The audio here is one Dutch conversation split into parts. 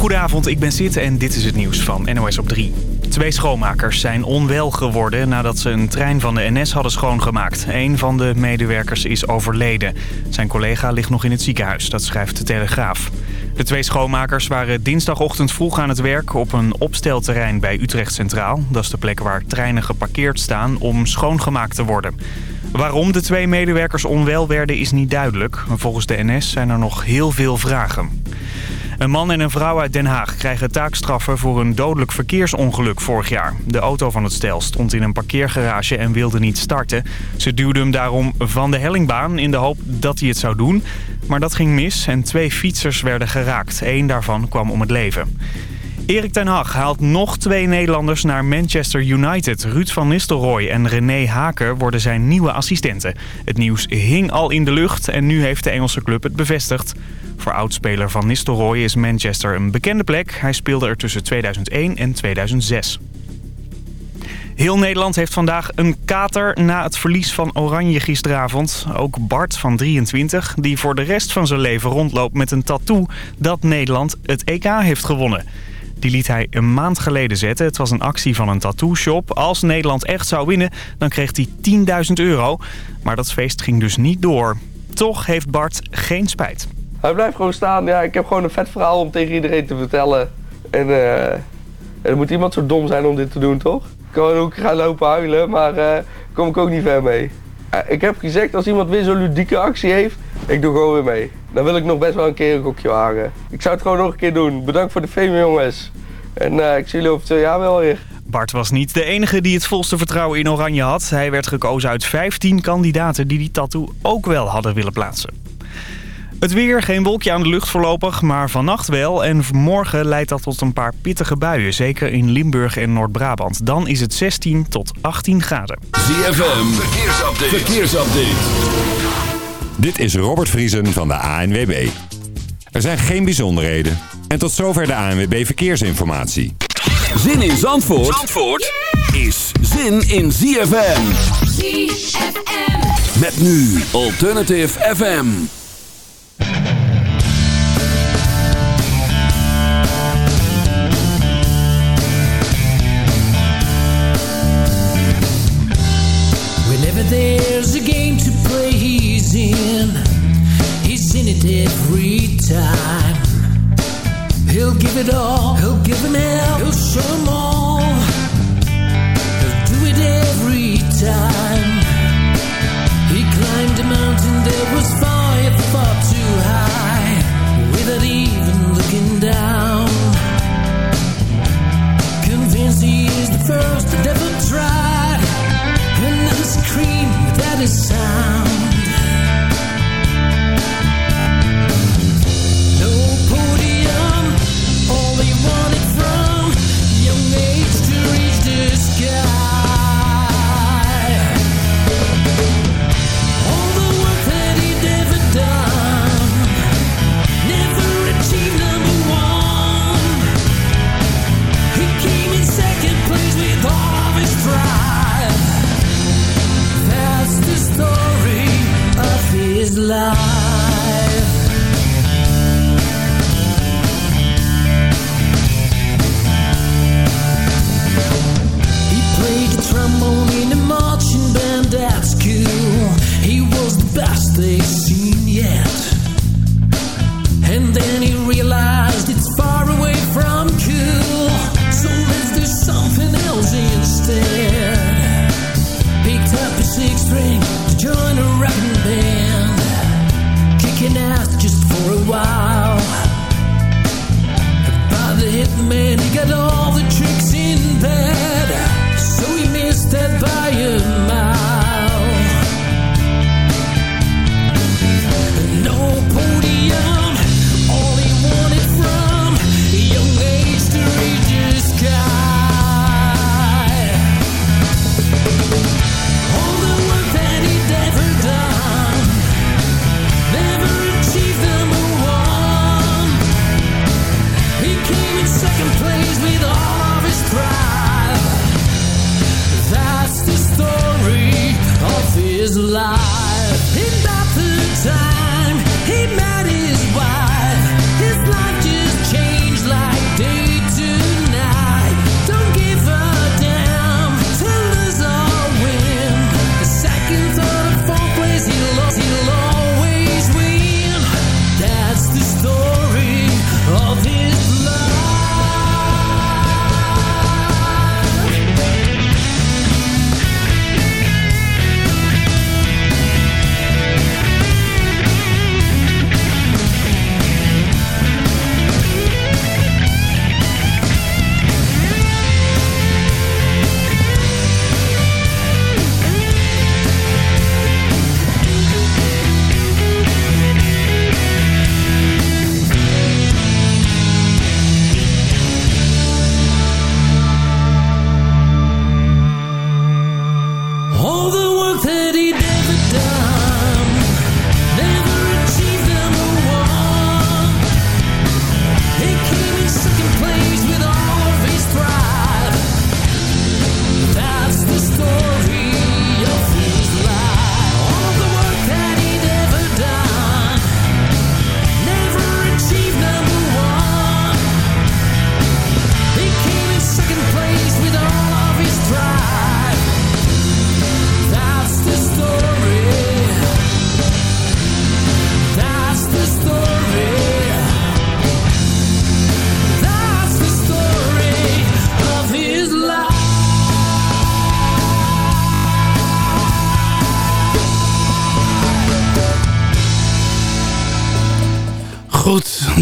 Goedenavond, ik ben Sid en dit is het nieuws van NOS op 3. Twee schoonmakers zijn onwel geworden nadat ze een trein van de NS hadden schoongemaakt. Een van de medewerkers is overleden. Zijn collega ligt nog in het ziekenhuis, dat schrijft de Telegraaf. De twee schoonmakers waren dinsdagochtend vroeg aan het werk op een opstelterrein bij Utrecht Centraal. Dat is de plek waar treinen geparkeerd staan om schoongemaakt te worden. Waarom de twee medewerkers onwel werden is niet duidelijk. Volgens de NS zijn er nog heel veel vragen. Een man en een vrouw uit Den Haag krijgen taakstraffen voor een dodelijk verkeersongeluk vorig jaar. De auto van het stel stond in een parkeergarage en wilde niet starten. Ze duwden hem daarom van de hellingbaan in de hoop dat hij het zou doen. Maar dat ging mis en twee fietsers werden geraakt. Eén daarvan kwam om het leven. Erik ten Hag haalt nog twee Nederlanders naar Manchester United. Ruud van Nistelrooy en René Haker worden zijn nieuwe assistenten. Het nieuws hing al in de lucht en nu heeft de Engelse club het bevestigd. Voor oudspeler van Nistelrooy is Manchester een bekende plek. Hij speelde er tussen 2001 en 2006. Heel Nederland heeft vandaag een kater na het verlies van Oranje gisteravond. Ook Bart van 23, die voor de rest van zijn leven rondloopt met een tattoo dat Nederland het EK heeft gewonnen. Die liet hij een maand geleden zetten. Het was een actie van een tattoo-shop. Als Nederland echt zou winnen, dan kreeg hij 10.000 euro. Maar dat feest ging dus niet door. Toch heeft Bart geen spijt. Hij blijft gewoon staan. Ja, ik heb gewoon een vet verhaal om tegen iedereen te vertellen. En uh, er moet iemand zo dom zijn om dit te doen, toch? Ik kan ook gaan lopen huilen, maar uh, kom ik ook niet ver mee. Uh, ik heb gezegd, als iemand weer zo'n ludieke actie heeft, ik doe gewoon weer mee. Dan wil ik nog best wel een keer een gokje wagen. Ik zou het gewoon nog een keer doen. Bedankt voor de fame, jongens. En ik zie jullie over twee jaar wel weer. Bart was niet de enige die het volste vertrouwen in Oranje had. Hij werd gekozen uit 15 kandidaten die die tattoo ook wel hadden willen plaatsen. Het weer, geen wolkje aan de lucht voorlopig, maar vannacht wel. En morgen leidt dat tot een paar pittige buien. Zeker in Limburg en Noord-Brabant. Dan is het 16 tot 18 graden. ZFM, verkeersupdate. verkeersupdate. Dit is Robert Vriesen van de ANWB. Er zijn geen bijzonderheden. En tot zover de ANWB Verkeersinformatie. Zin in Zandvoort, Zandvoort is zin in ZFM. ZFM. Met nu Alternative FM. There's a game to play, he's in. He's in it every time. He'll give it all, he'll give an L, he'll show them all. He'll do it every time. He climbed a mountain that was far thirst the devil tried, and then scream that is sound. love.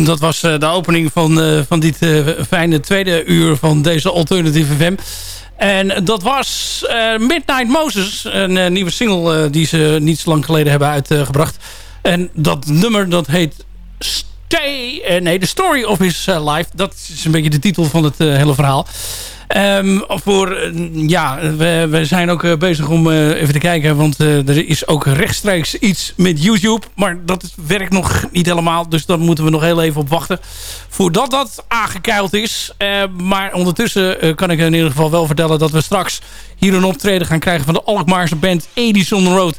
Dat was de opening van, van dit fijne tweede uur van deze Alternative FM. En dat was Midnight Moses, een nieuwe single die ze niet zo lang geleden hebben uitgebracht. En dat nummer dat heet Stay, nee, The Story of His Life. Dat is een beetje de titel van het hele verhaal. Um, voor, ja, we, we, zijn ook uh, bezig om uh, even te kijken. Want er is ook rechtstreeks iets met YouTube. Maar dat werkt nog niet helemaal. Dus daar moeten we nog heel even op wachten. Voordat dat aangekeild is. maar ondertussen kan ik in ieder geval wel vertellen... dat we straks hier een optreden gaan krijgen van de Alkmaarse band Edison Road.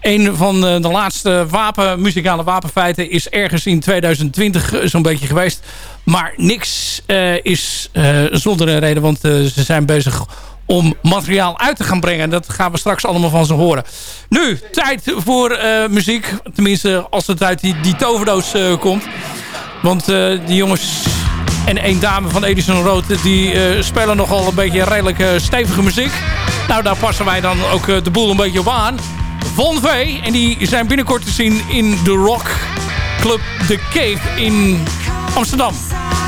Een van de, de laatste wapen, muzikale wapenfeiten is ergens in 2020 zo'n beetje geweest. Maar niks uh, is uh, zonder een reden, want uh, ze zijn bezig om materiaal uit te gaan brengen. Dat gaan we straks allemaal van ze horen. Nu, tijd voor muziek. Tenminste, als het uit die, die toverdoos komt. Want die jongens en één dame van Edison Road... die spelen nogal een beetje redelijk stevige muziek. Nou, daar passen wij dan ook de boel een beetje op aan. Von V. En die zijn binnenkort te zien in de Rock Club The Cave in Amsterdam.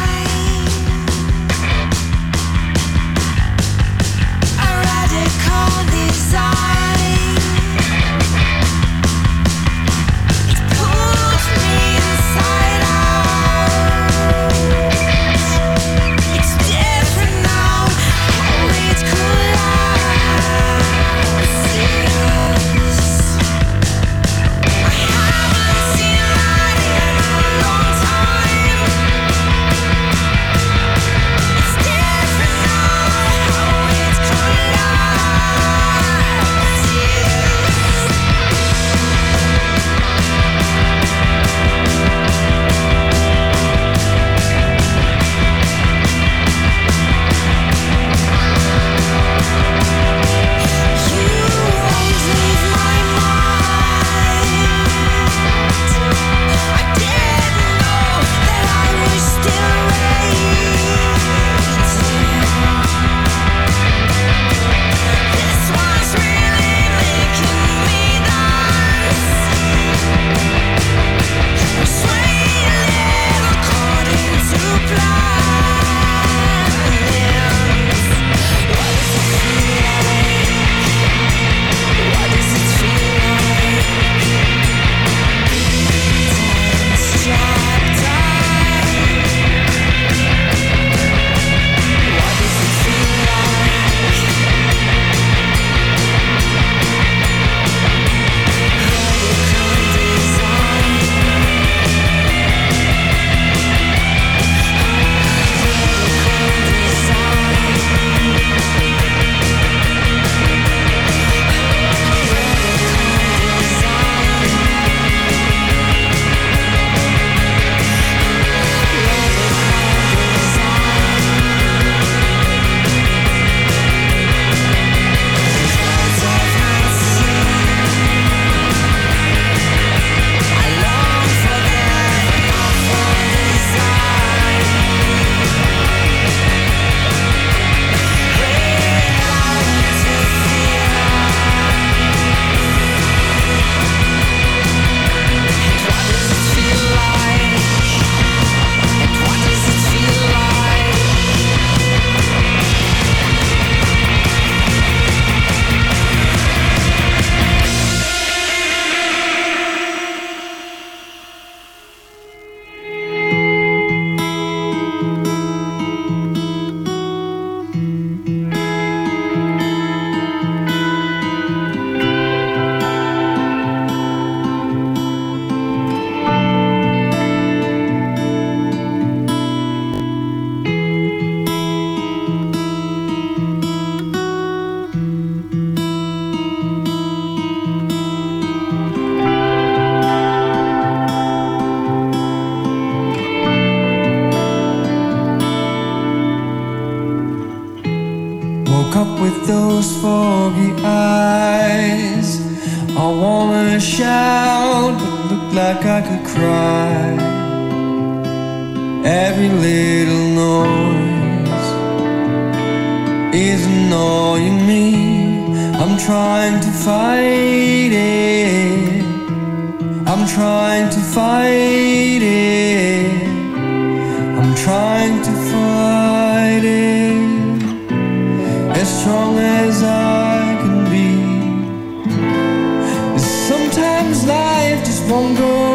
woke up with those foggy eyes. I wanna shout, but look like I could cry. Every little noise is annoying me. I'm trying to fight it. I'm trying to fight it. I'm trying to strong as I can be. Sometimes life just won't go.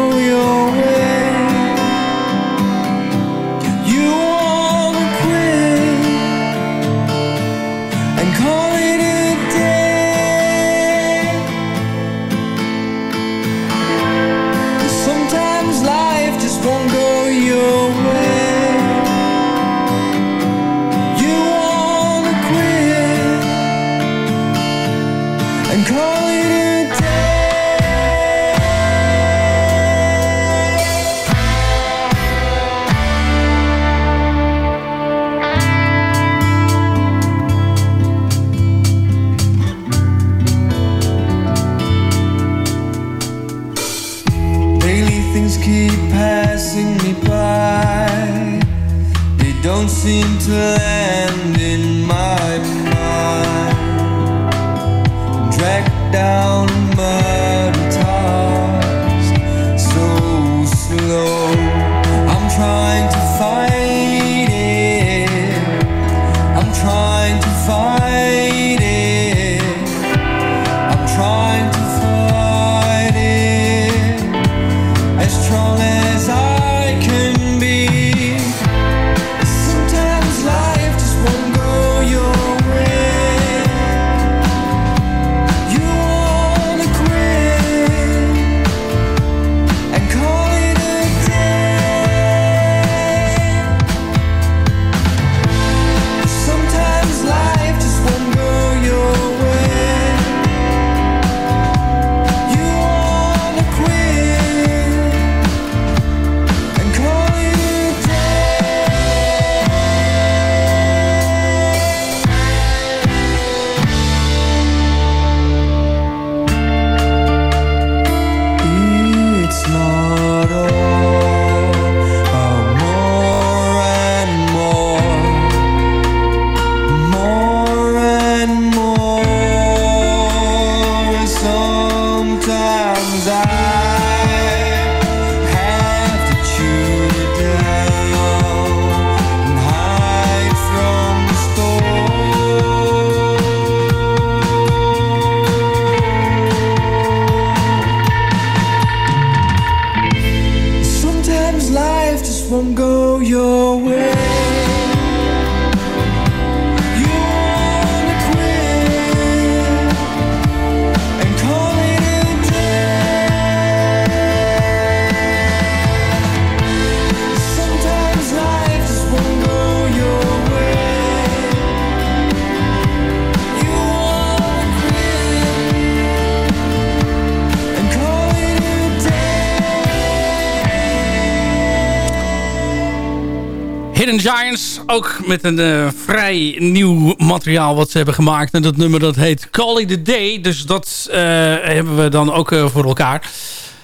Giants. Ook met een uh, vrij nieuw materiaal wat ze hebben gemaakt. En dat nummer dat heet Call It A Day. Dus dat uh, hebben we dan ook uh, voor elkaar.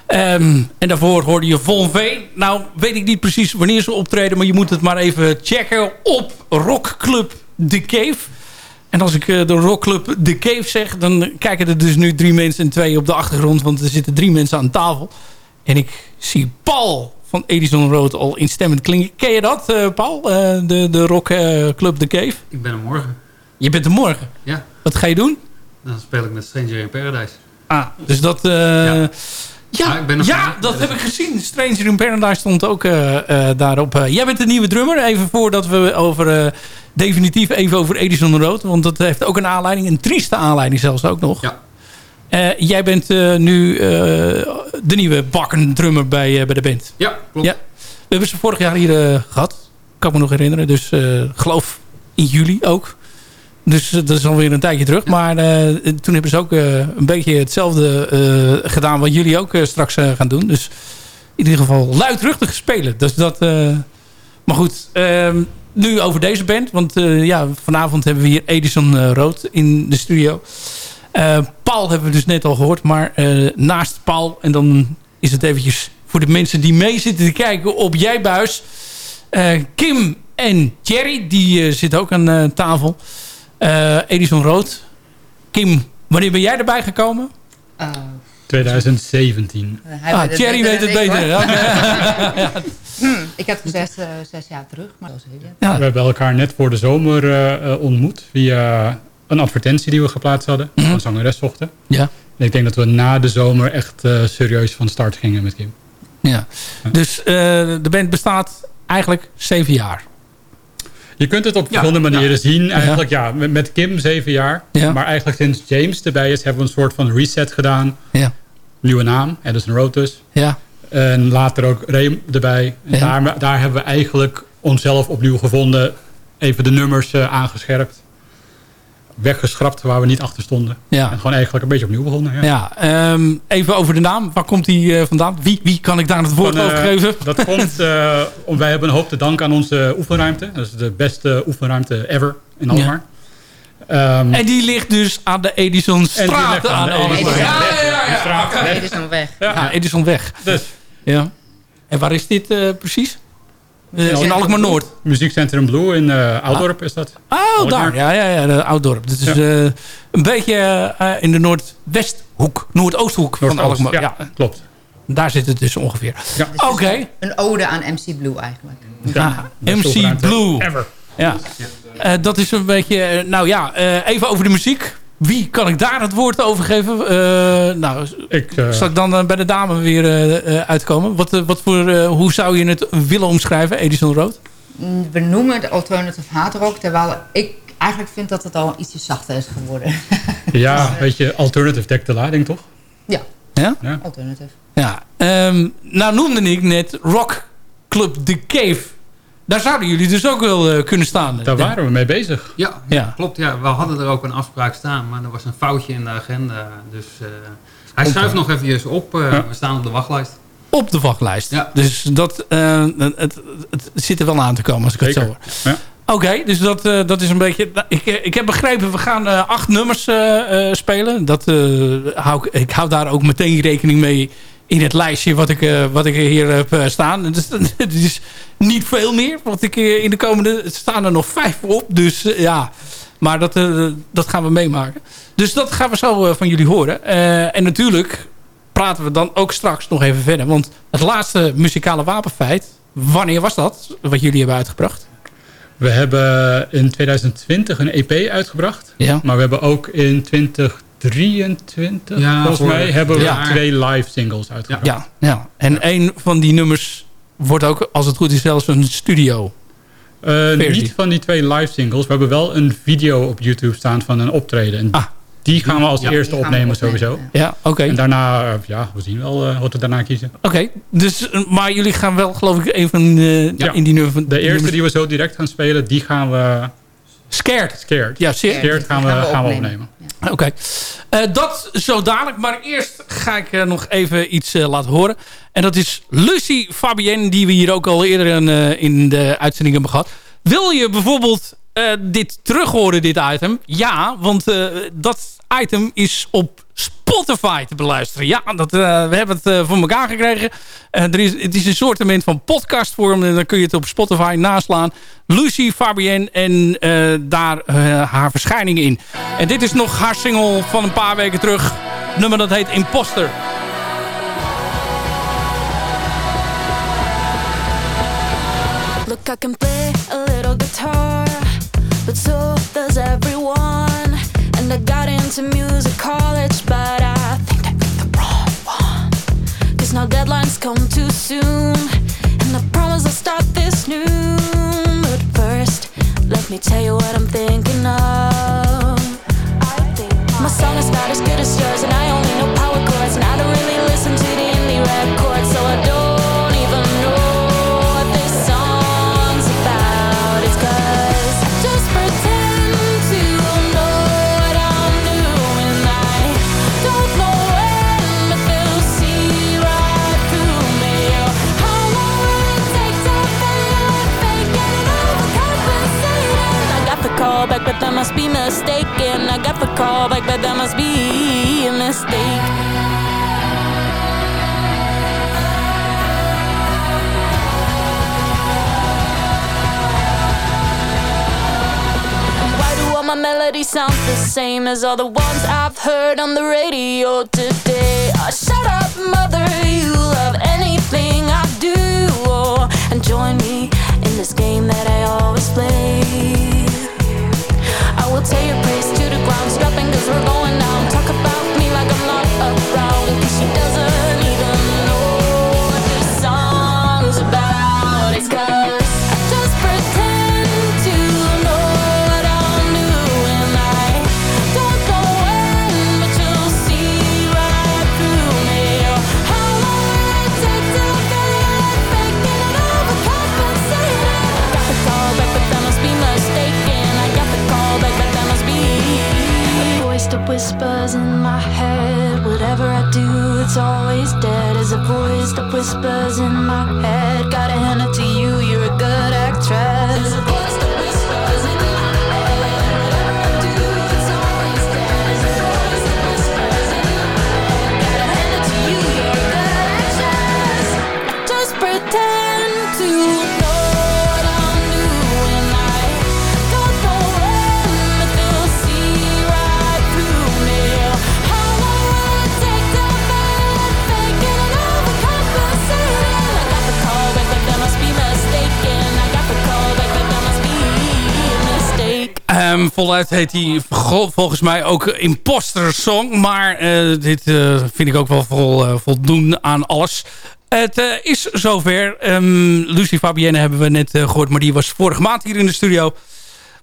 Um, en daarvoor hoorde je Von V. Nou weet ik niet precies wanneer ze optreden. Maar je moet het maar even checken op Rockclub The Cave. En als ik de Rockclub The Cave zeg... dan kijken er dus nu drie mensen en twee op de achtergrond. Want er zitten drie mensen aan tafel. En ik zie Paul van Edison Road al instemmend klinken. Ken je dat, uh, Paul? Uh, de, de rockclub The Cave? Ik ben er morgen. Je bent er morgen? Ja. Wat ga je doen? Dan speel ik met Stranger in Paradise. Ah, dus dat... Ja. Ja, ik ben ja dat heb ik gezien. Stranger in Paradise stond ook daarop. jij bent de nieuwe drummer. Even voordat we over definitief even over Edison Road. Want dat heeft ook een aanleiding. Een trieste aanleiding zelfs ook nog. Ja. Uh, jij bent uh, nu uh, de nieuwe bakkendrummer bij, bij de band. Ja, klopt. Ja. We hebben ze vorig jaar hier gehad. Kan ik me nog herinneren. Dus geloof in juli ook. Dus dat is alweer een tijdje terug. Maar toen hebben ze ook een beetje hetzelfde gedaan... wat jullie ook straks gaan doen. Dus in ieder geval luidruchtig spelen. Dus dat... maar goed, ehm, nu over deze band. Want ja, vanavond hebben we hier Edison Rood in de studio... Uh, Paul hebben we dus net al gehoord. Maar uh, naast Paul, en dan is het eventjes voor de mensen die mee zitten te kijken op jij buis. Uh, Kim en Thierry, die zitten ook aan tafel. Edison Rood. Kim, wanneer ben jij erbij gekomen? 2017. Hij Ah, weet het Thierry weet het beter. Ja. Ik heb gezegd eh, zes jaar terug, maar dat is heel Ja. We hebben elkaar net voor de zomer eh, eh, ontmoet via een advertentie die we geplaatst hadden. Mhm. Van zangeres zochten. Ja. En ik denk dat we na de zomer echt eh, serieus van start gingen met Kim. Ja. Dus eh, de band bestaat eigenlijk zeven jaar. Je kunt het op Ja, verschillende manieren ja. zien. Eigenlijk ja, met, met Kim zeven jaar. Ja. Maar eigenlijk sinds James erbij is, hebben we een soort van reset gedaan. Ja. Nieuwe naam, Edison Road dus. Ja. En later ook Reem erbij. En Ja. daar, daar hebben we eigenlijk onszelf opnieuw gevonden. Even de nummers eh, aangescherpt. Weggeschrapt waar we niet achter stonden. Ja. En gewoon eigenlijk een beetje opnieuw begonnen. Ja. Ja, ehm, even over de naam. Waar komt die eh, vandaan? Wie, wie kan ik daar het woord Van, eh, over geven? Dat komt, eh, om, wij hebben een hoop te danken aan onze oefenruimte. Dat is de beste oefenruimte ever in Alkmaar. Ehm, En die ligt dus aan de Edisonstraat. aan aan de. Edisonstraat. Ja, ja, ja, ja. straat Oké. weg. Dit is nog weg. Ja, Edisonweg. Dus Ja. En waar is dit eh, precies? Eh, Ja, in Alkmaar Noord. Muziekcentrum Blue in eh Oudorp is dat. Oh, Alkmaar. daar. Ja, ja, ja, de Ouddorp. Dat is Ja. eh, een beetje eh, in de Noordwesthoek, Noordoosthoek van. Alkmaar. Ja, Ja. klopt. daar zit het dus ongeveer. Ja. Oké. Een ode aan MC Blue eigenlijk. Beste MC Blue. Ever. Ja. Eh, dat is een beetje... nou ja, eh, even over de muziek. Wie kan ik daar het woord over geven? Eh, nou, Ik, eh, zal ik dan eh, bij de dame weer eh, eh, uitkomen? Wat, wat voor, eh, hoe zou je het willen omschrijven, Edison Road? Mm, We noemen het alternative hard rock, terwijl ik eigenlijk vind dat het al ietsje zachter is geworden. ja, weet je, alternative dekt de lading toch? ja, Ja? Ja. alternative. Ja. Ehm, nou noemde ik net Rock Club The Cave. Daar zouden jullie dus ook wel eh, kunnen staan. Daar waren we mee bezig. Ja, Ja. klopt. Ja. We hadden er ook een afspraak staan, maar er was een foutje in de agenda. Dus eh, hij schuift nog eventjes op. eh, Ja. We staan op de wachtlijst. Op de wachtlijst. Ja. Dus dat, eh, het, het, zit er wel aan te komen als ik het zo hoor. Ja. Oké, dus dat, eh, dat is een beetje... nou, Ik, eh, ik heb begrepen, we gaan eh, acht nummers eh, eh, spelen. Dat, eh, hou ik, ik hou daar ook meteen rekening mee in het lijstje wat ik, eh, wat ik hier heb eh, staan. Het is, het is niet veel meer, want ik, eh, in de komende staan er nog vijf op. Dus ja, maar dat, dat gaan we meemaken. Dus dat gaan we zo van jullie horen. En natuurlijk praten we dan ook straks nog even verder. Want het laatste muzikale wapenfeit, wanneer was dat? Wat jullie hebben uitgebracht? We hebben in 2020 een EP uitgebracht. Ja. Maar we hebben ook in 2023, Ja, volgens voor- mij, hebben we ja. twee live singles uitgebracht. Ja, ja. en een van die nummers wordt ook, als het goed is, zelfs een studio. Eh, Versie. niet van die twee live singles. We hebben wel een video op YouTube staan van een optreden. En Ah. die gaan we als Ja. eerste gaan opnemen opnemen, sowieso. ja. Ja, oké. En daarna, eh, ja, we zien wel eh, wat we daarna kiezen. Oké, dus, maar jullie gaan wel, geloof ik, een van eh, Ja. in die nummer van De eerste die we zo direct gaan spelen, die gaan we... Scared. Scared. Ja, zeer. Scared gaan we, gaan we opnemen. Oké. Eh, dat zo dadelijk. Maar eerst ga ik eh, nog even iets eh, laten horen. En dat is Lucie Fabienne, die we hier ook al eerder in, in de uitzending hebben gehad. Wil je bijvoorbeeld dit terug horen, dit item? Ja, want dat item is op Spotify te beluisteren. Ja, dat, eh, we hebben het eh, voor elkaar gekregen. Eh, er is, het is een soort van podcastvorm. En dan kun je het op Spotify naslaan. Lucie Fabienne en daar haar verschijning in. En dit is nog haar single van een paar weken terug. Nummer dat heet Imposter. Look, I can play a little guitar, but so does everyone. And I got into music college, but I think I same as all the ones I've heard on the radio today voluit heet hij volgens mij ook Imposter Song. Maar eh, dit eh, vind ik ook wel vol, eh, voldoen aan alles. Het is zover. Um, Lucie Fabienne hebben we net gehoord, maar die was vorige maand hier in de studio.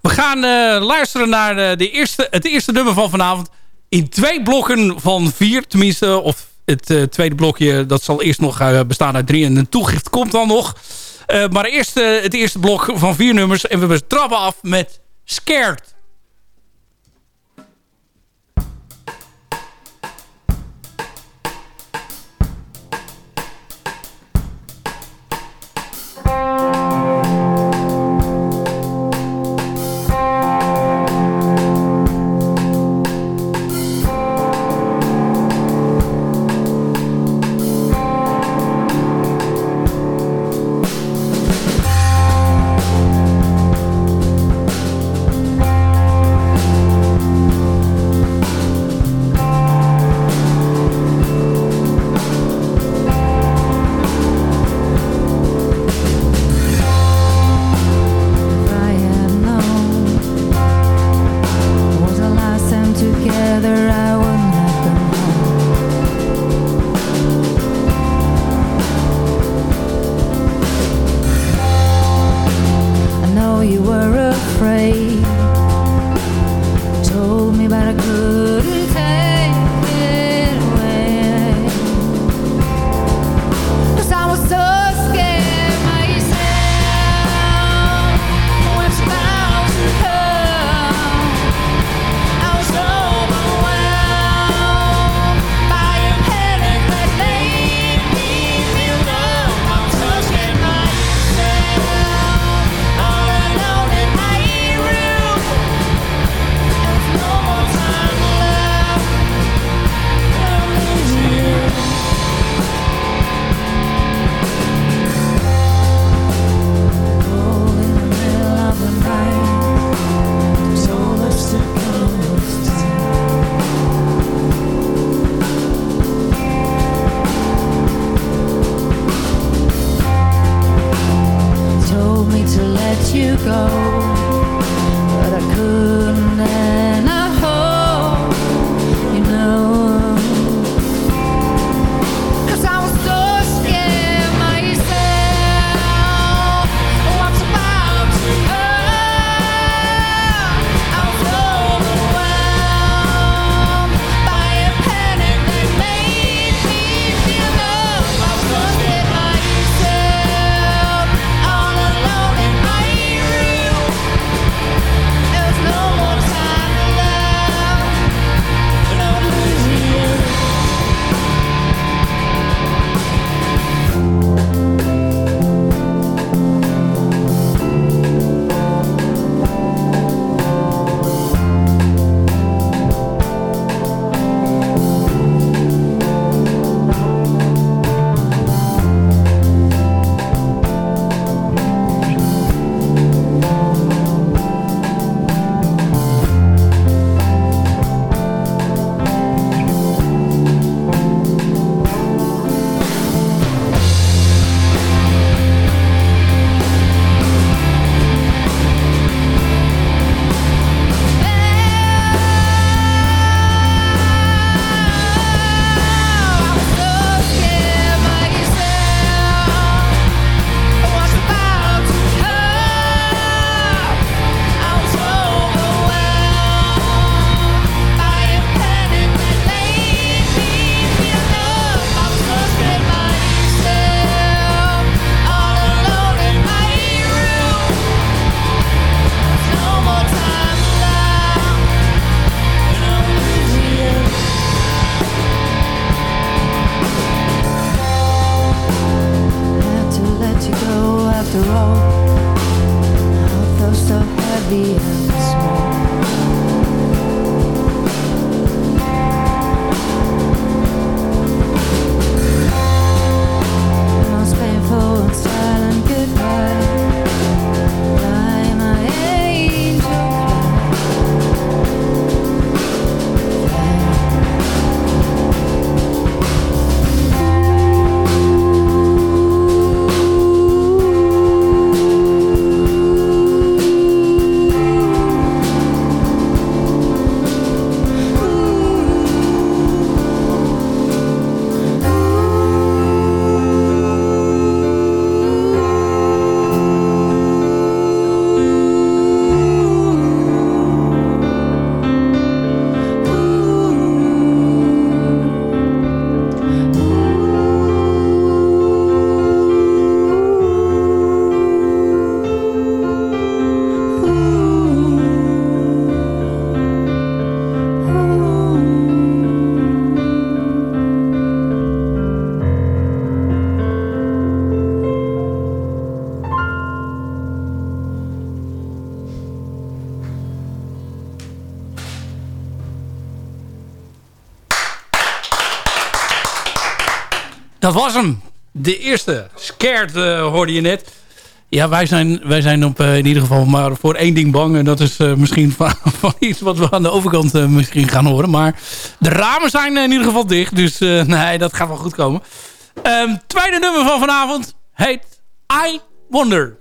We gaan luisteren naar de eerste, het eerste nummer van vanavond. In twee blokken van vier, tenminste. Of het tweede blokje, dat zal eerst nog bestaan uit drie. En een toegift komt dan nog. Maar eerst uh, het eerste blok van vier nummers. En we trappen af met Scared. dat was hem. De eerste. Scared eh, hoorde je net. Ja, wij zijn, wij zijn op, eh, in ieder geval maar voor één ding bang. En dat is eh, misschien van, van, iets wat we aan de overkant misschien gaan horen. Maar de ramen zijn in ieder geval dicht. Dus nee, dat gaat wel goed komen. Ehm, tweede nummer van vanavond heet I Wonder.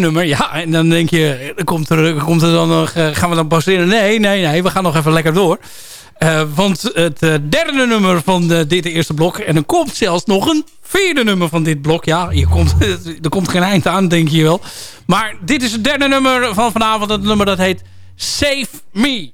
nummer. Ja, en dan denk je, komt er, komt er dan nog, eh, gaan we dan pauzeren Nee, nee, nee, we gaan nog even lekker door. Eh, want het eh, derde nummer van dit eerste blok... en er komt zelfs nog een vierde nummer van dit blok. Ja, je komt, er komt geen eind aan, denk je wel. Maar dit is het derde nummer van vanavond. Het nummer dat heet Save Me.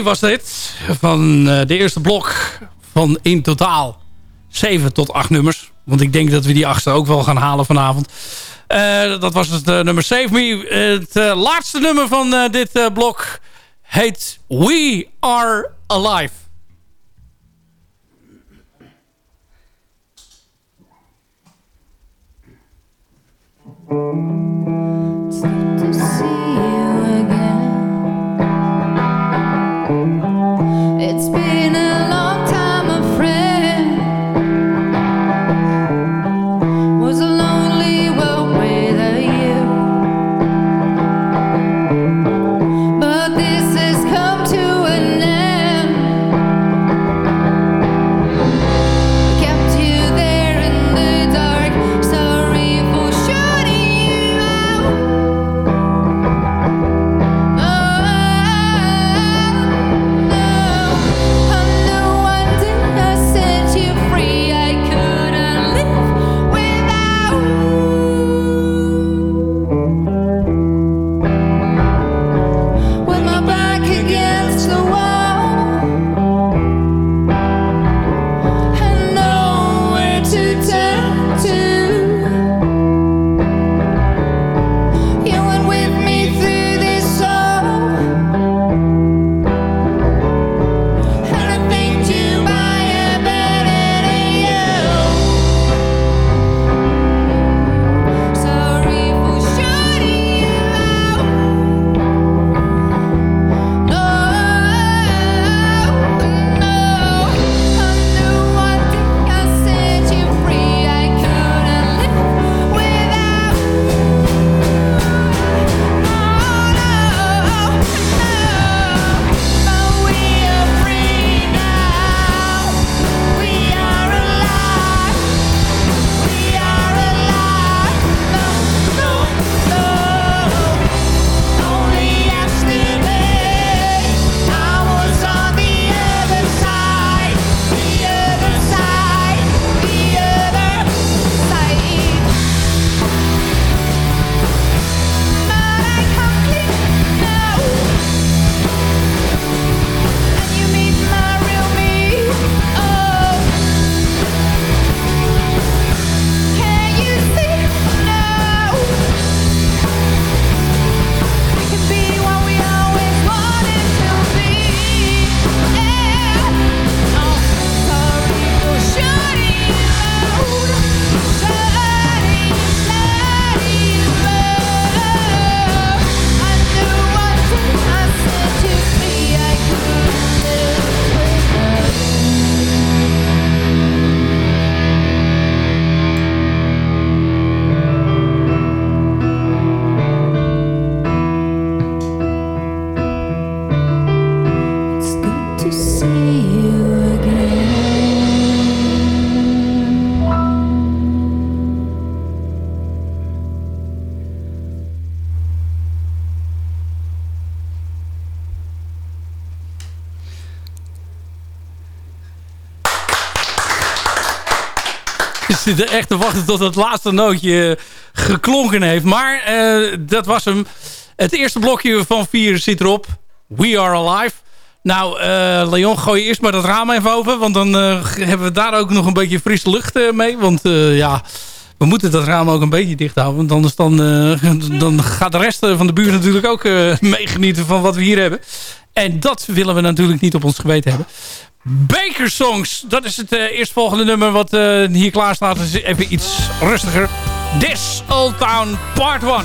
Nummertje 3 was dit. Van eh, de eerste blok van in totaal 7 tot 8 nummers. Want ik denk dat we die achtste ook wel gaan halen vanavond. Eh, dat was het eh, nummer Save Me. het eh, laatste nummer van eh, dit eh, blok heet We Are Alive. It's Ik zit echt te wachten tot het laatste nootje geklonken heeft. Maar eh, dat was hem. Het eerste blokje van vier zit erop. We are alive. Nou, eh, Leon, gooi eerst maar dat raam even open. Want dan eh, hebben we daar ook nog een beetje frisse lucht eh, mee. Want eh, ja, we moeten dat raam ook een beetje dicht houden. Want anders dan, eh, dan gaat de rest eh, van de buurt natuurlijk ook eh, meegenieten van wat we hier hebben. En dat willen we natuurlijk niet op ons geweten hebben. Baker Songs, dat is het eh, eerstvolgende nummer wat eh, hier klaar staat. Is even iets rustiger. This Old Town Part 1. May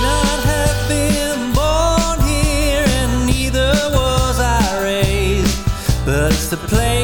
not have been born here, and neither was I raised. But the place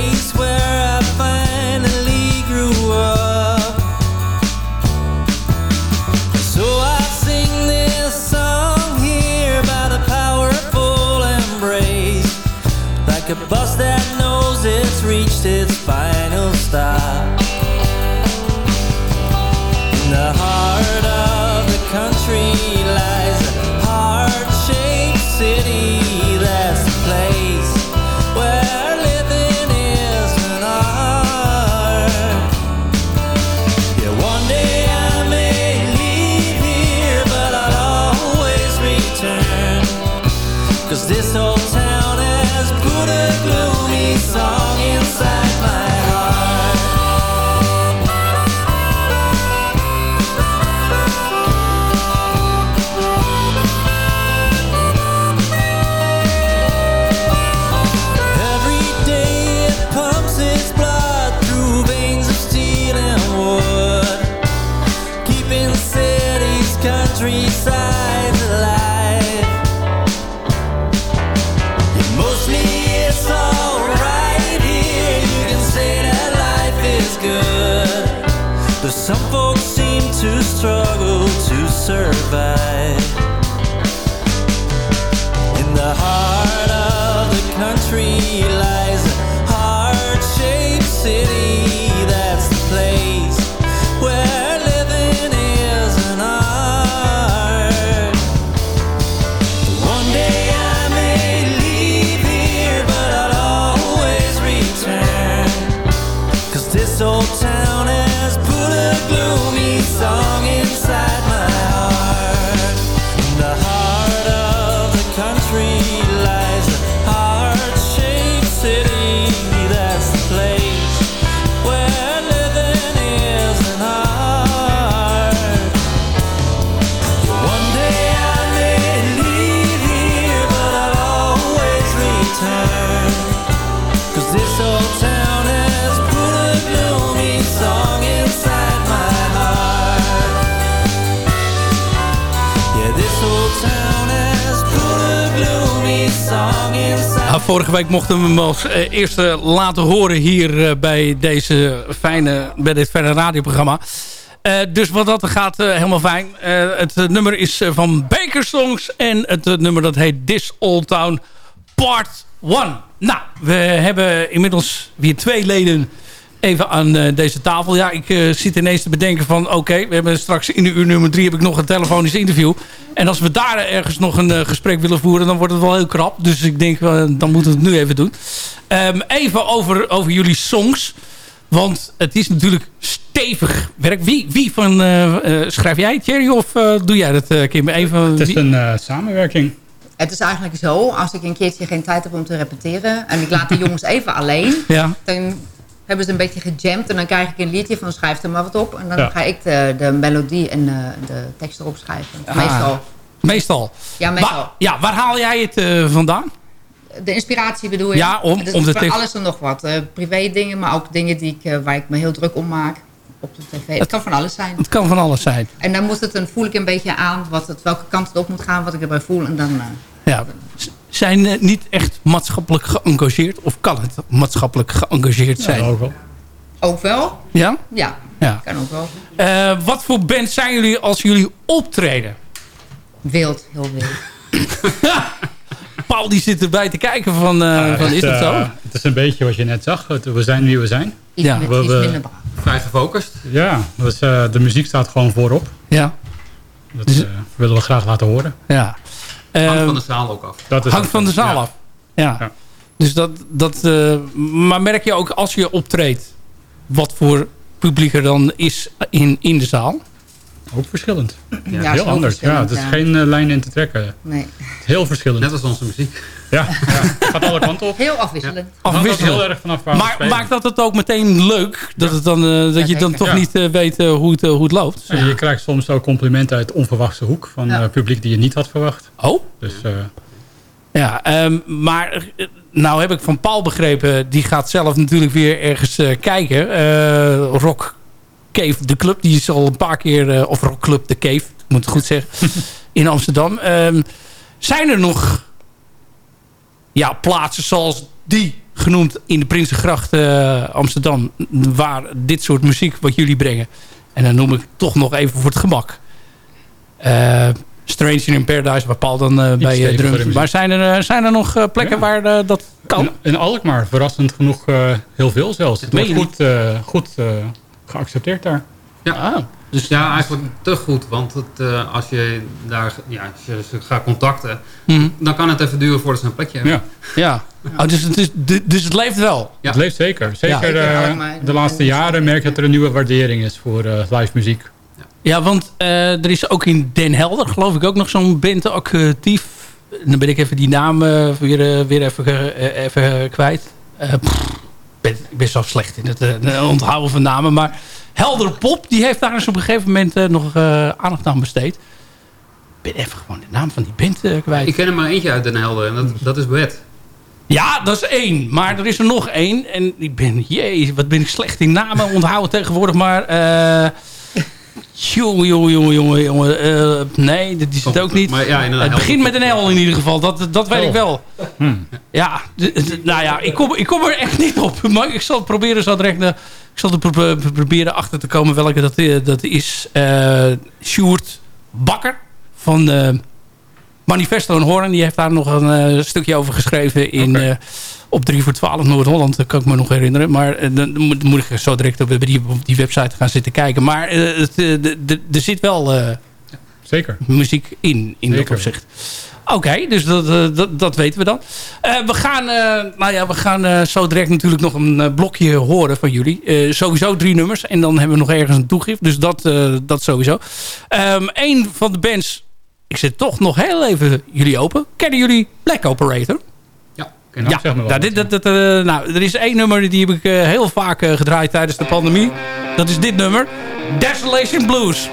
vorige week mochten we hem als eh, eerste laten horen hier eh, bij, deze fijne, bij dit fijne radioprogramma. Eh, dus wat dat gaat, eh, helemaal fijn. Eh, het eh, nummer is eh, van Baker Songs en het eh, nummer dat heet This Old Town Part 1. Nou, we hebben inmiddels weer twee leden even aan eh, deze tafel. Ja, ik eh, zit ineens te bedenken van... oké, we hebben straks in de uur nummer drie... heb ik nog een telefonisch interview. En als we daar ergens nog een eh, gesprek willen voeren... dan wordt het wel heel krap. Dus ik denk, dan moeten we het nu even doen. Ehm, even over, over jullie songs. Want het is natuurlijk stevig werk. Wie, wie van... eh, eh, schrijf jij, Thierry, of eh, doe jij dat, uh, Kim? Even, Het is wie- een eh, samenwerking. Het is eigenlijk zo, als ik een keertje geen tijd heb om te repeteren... en ik laat de jongens even alleen... Ja. dan hebben ze een beetje gejamd... en dan krijg ik een liedje van schrijf er maar wat op... en dan Ja. ga ik de, de melodie en de, de tekst erop schrijven. Ah. Meestal. Meestal. Ja, meestal. Wa- ja, waar haal jij het eh, vandaan? De inspiratie bedoel je? Ja, om- om de tekst- alles en nog wat. Eh, privé dingen, maar ook dingen die ik, eh, waar ik me heel druk om maak. Op de tv. Het kan van alles zijn. Het kan van alles zijn. En dan moet het, dan voel ik een beetje aan wat het, welke kant het op moet gaan, wat ik erbij voel. En dan, eh, Ja, zijn eh, niet echt maatschappelijk geëngageerd? Of kan het maatschappelijk geëngageerd zijn? ook wel. ook wel. Ja? Ja, Ja. kan ook wel. Eh, wat voor band zijn jullie als jullie optreden? Wild, heel wild. Paul die zit erbij te kijken van, eh, van Het, is dat zo? Het is een beetje wat je net zag. We zijn wie we zijn. Iets, Ja. We-. Vrij gefocust. Ja, dus, eh, de muziek staat gewoon voorop. Ja. Dat Dus- willen we graag laten horen. ja. Hangt Eh, van de zaal ook af. Dat hangt van de zaal Ja. af. Ja. Ja. Dus dat, dat, eh, maar merk je ook als je optreedt... wat voor publiek er dan is in, in de zaal? Ook verschillend. Ja, heel anders. Ja, het is ja. geen eh, lijn in te trekken. Nee. Heel verschillend. Net als onze muziek. Ja, ja. gaat alle kanten op. Heel afwisselend. Afwisselend. heel erg vanaf Maar maakt dat het ook meteen leuk? Dat, het dan, eh, dat je dan toch Ja. niet eh, weet hoe, het, hoe het loopt? Je krijgt soms ook complimenten uit onverwachte hoek. Van Ja. eh, publiek die je niet had verwacht. Oh? Dus eh, Ja, ehm, maar nou heb ik van Paul begrepen... die gaat zelf natuurlijk weer ergens eh, kijken. Eh, Rock Cave, de club, die is al een paar keer... eh, of Rock Club, de Cave, ik moet het goed zeggen... in Amsterdam. Ehm, zijn er nog ja, plaatsen zoals die genoemd in de Prinsengracht eh, Amsterdam... waar dit soort muziek wat jullie brengen... en dan noem ik toch nog even voor het gemak... Eh, Stranger in Paradise, waar Paul dan bij muziek. Maar zijn er, zijn er nog plekken Ja. waar eh, dat kan? in, in Alkmaar, verrassend genoeg, eh, heel veel zelfs. Het wordt goed, eh, goed eh, geaccepteerd daar. Ja. Ah, dus Ja, eigenlijk te goed. Want het, eh, als je daar ja, als je ze gaat contacten, Mhm. dan kan het even duren voordat ze een plekje hebben. Ja, ja. Oh, dus, het is, du- dus het leeft wel. Ja. het leeft zeker. Zeker eh, de laatste jaren merk je dat er een nieuwe waardering is voor eh, live muziek. Ja, want eh, er is ook in Den Helder, geloof ik, ook nog zo'n band actief. dan ben ik even die naam weer, weer even, even kwijt. Eh, pff, ik ben zo slecht in het eh, onthouden van namen. Maar Helder Pop, die heeft daar eens op een gegeven moment eh, nog eh, aandacht aan besteed. Ik ben even gewoon de naam van die band kwijt. Ik ken er maar eentje uit Den Helder en dat, dat is Wet. Ja, dat is één. Maar er is er nog één. En ik ben, jee, wat ben ik slecht in namen onthouden tegenwoordig. Maar, jongen, jongen, jongen, jongen, jongen. eh, nee, dat is het ook niet. Maar ja, inderdaad, het begint met een L in ieder geval. Dat, dat weet Oh. ik wel. Ja, d- d- nou ja, ik kom, ik kom er echt niet op. Maar ik zal het proberen zo direct... ik zal er pro- pro- proberen achter te komen welke dat, eh, dat is. Eh Sjoerd Bakker van eh, Manifesto en Hoorn. Die heeft daar nog een stukje over geschreven in... eh, op 3 voor 12 Noord-Holland, dat kan ik me nog herinneren. Maar eh, dan moet, moet ik zo direct op die, op die website gaan zitten kijken. Maar eh, eh, er zit wel Zeker. muziek in, in dat Zeker. opzicht. Oké, dus dat, dat, dat weten we dan. We gaan, nou ja, we gaan zo direct natuurlijk nog een blokje horen van jullie. Sowieso drie nummers. En dan hebben we nog ergens een toegift. Dus dat, dat sowieso. Ehm een van de bands... Ik zet toch nog heel even jullie open. Kennen jullie Black Operator? Ken Ja, zeg maar wel. nou, dit, dat, dat, eh, nou, er is één nummer die heb ik eh, heel vaak eh, gedraaid tijdens de pandemie. Dat is dit nummer. Desolation Blues.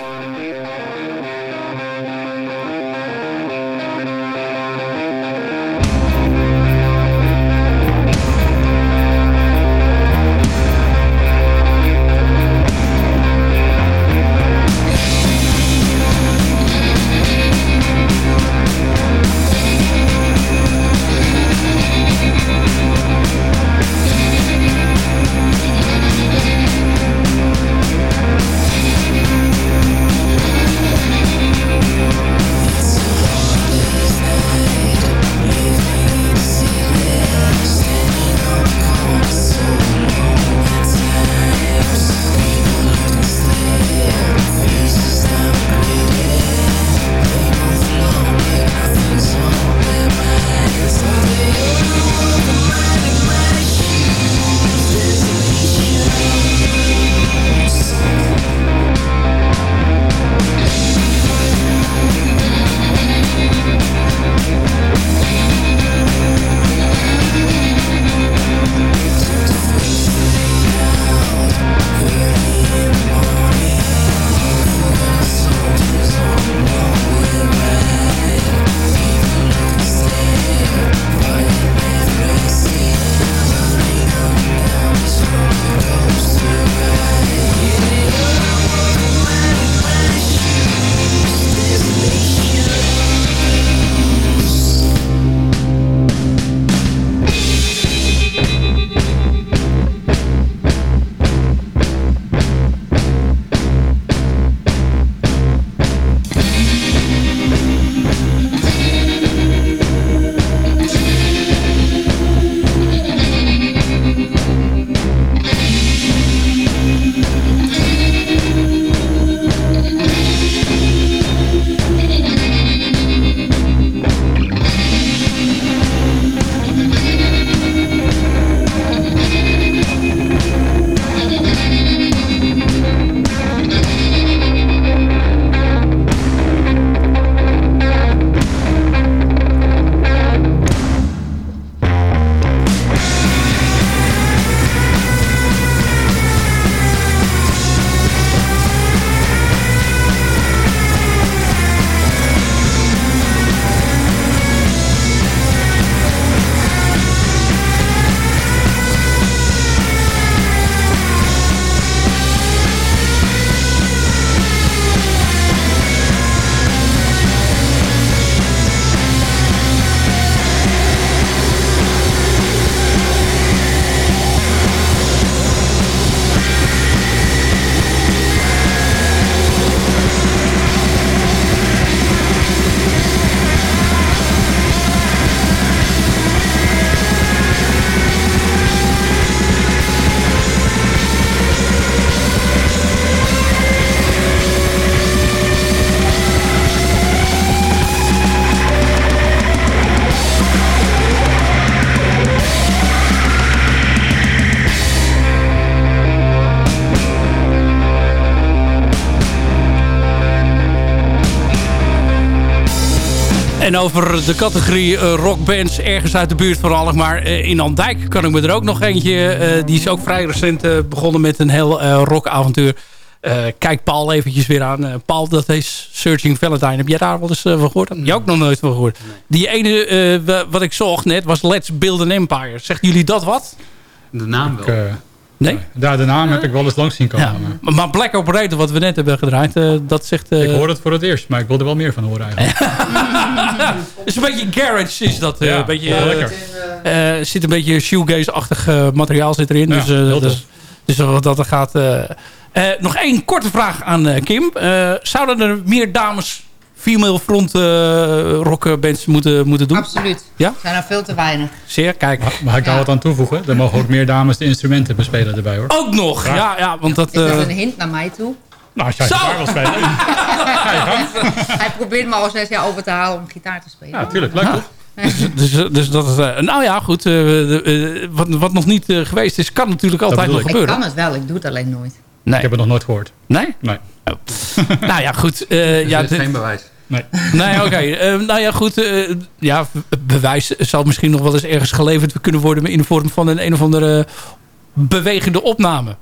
En over de categorie eh, rockbands ergens uit de buurt van Alkmaar. eh, in Andijk kan ik me er ook nog eentje. eh, die is ook vrij recent begonnen met een heel eh, rockavontuur. Eh, kijk Paul eventjes weer aan. Paul, dat is Searching Valentine. Heb jij daar wel eens van gehoord? Heb je ook nog nooit van gehoord? Die ene eh, wa- wat ik zocht net was Let's Build an Empire. Zeggen jullie dat wat? De naam wel. Ik, Nee? Daar, de naam heb ik wel eens langs zien komen. Ja. Maar- Black Operator, wat we net hebben gedraaid, eh, dat zegt... eh, Ik hoor het voor het eerst, maar ik wil er wel meer van horen eigenlijk. is een beetje garage is dat. eh, Ja, een beetje, zit een beetje shoegaze-achtig materiaal zit erin. Dus, dus, wat dat er gaat... nog één korte vraag aan Kim. Zouden er meer dames female front uh, rockbands moeten, moeten doen? Absoluut. Ja? zijn er veel te weinig. Zeer, kijk. Mag, mag ik daar Ja. wat aan toevoegen? Er mogen ook meer dames de instrumenten bespelen erbij hoor. Ook nog, ja, Ja. ja, want dat... Is dat eh, een hint naar mij toe? Nou, als jij Zo! gitaar wil spelen. Hij probeert me al zes jaar over te halen om gitaar te spelen. Ja, tuurlijk. Leuk toch? dus, dus, dus dat is... eh, nou ja, goed. eh, eh, wat, wat nog niet eh, geweest is, kan natuurlijk altijd nog ik. ik gebeuren. kan het wel, ik doe het alleen nooit. Nee. Ik heb het nog nooit gehoord. Nee? Nee. nou ja, goed. eh, Dus ja, is geen bewijs. Nee. Nee, oké. Eh, nou ja, goed. eh, ja, bewijs zal misschien nog wel eens ergens geleverd kunnen worden... in de vorm van een een of andere bewegende opname.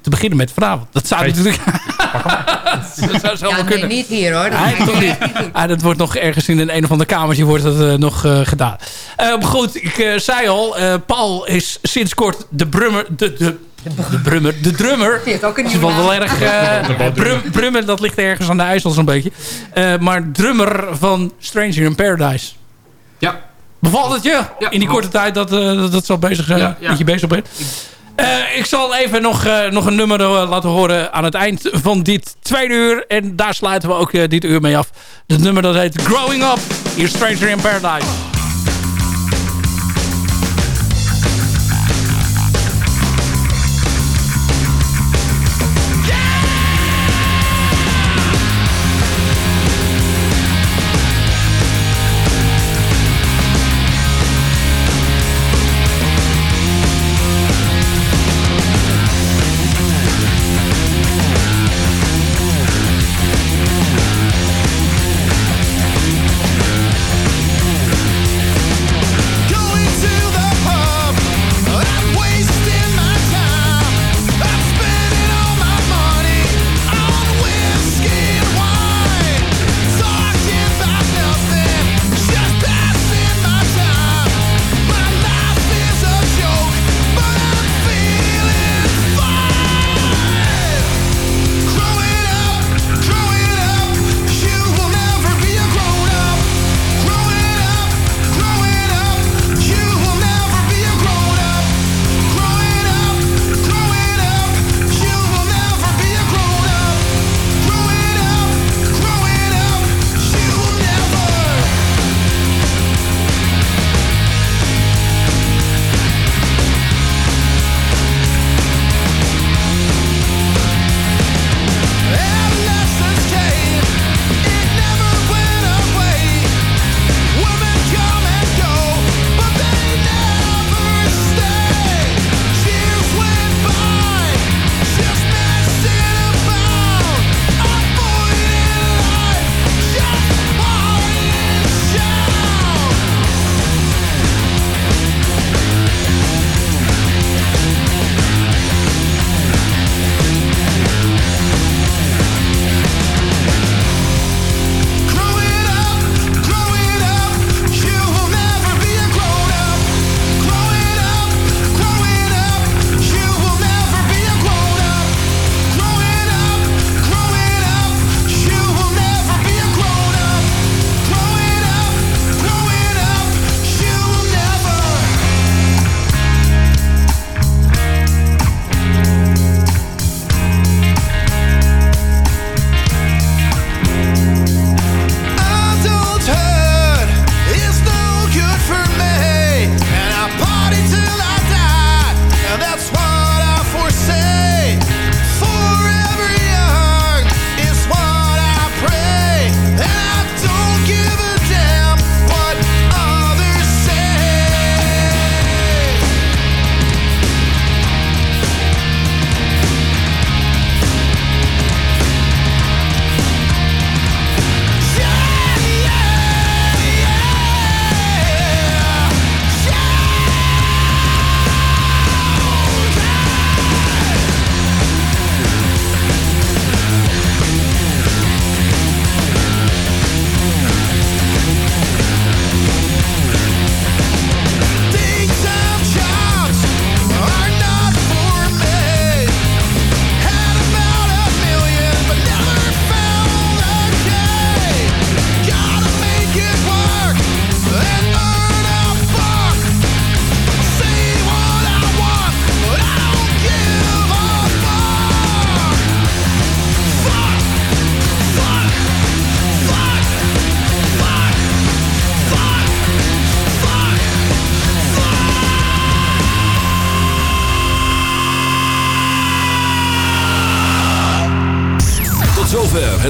Te beginnen met vanavond. Dat zou Hey. natuurlijk... dat zou zo Ja, wel nee, kunnen. niet hier hoor. Dat toch niet. Ah, dat wordt nog ergens in een een of ander kamertje wordt dat, nog eh, gedaan. Eh, goed, ik eh, zei al, eh, Paul is sinds kort de brummer... De, de, de brummer, de drummer. Die heeft ook een Dat is wel erg... eh, brum, brummer, dat ligt ergens aan de IJssel zo'n beetje. Eh, maar drummer van Stranger in Paradise. Ja. Bevalt het je Ja, in die korte tijd dat, eh, dat, dat zo bezig zijn? Ja, ja. Dat je bezig bent? Eh, ik zal even nog, eh, nog een nummer eh, laten horen aan het eind van dit tweede uur. En daar sluiten we ook eh, dit uur mee af. Het nummer dat heet Growing Up. Hier Stranger in Paradise.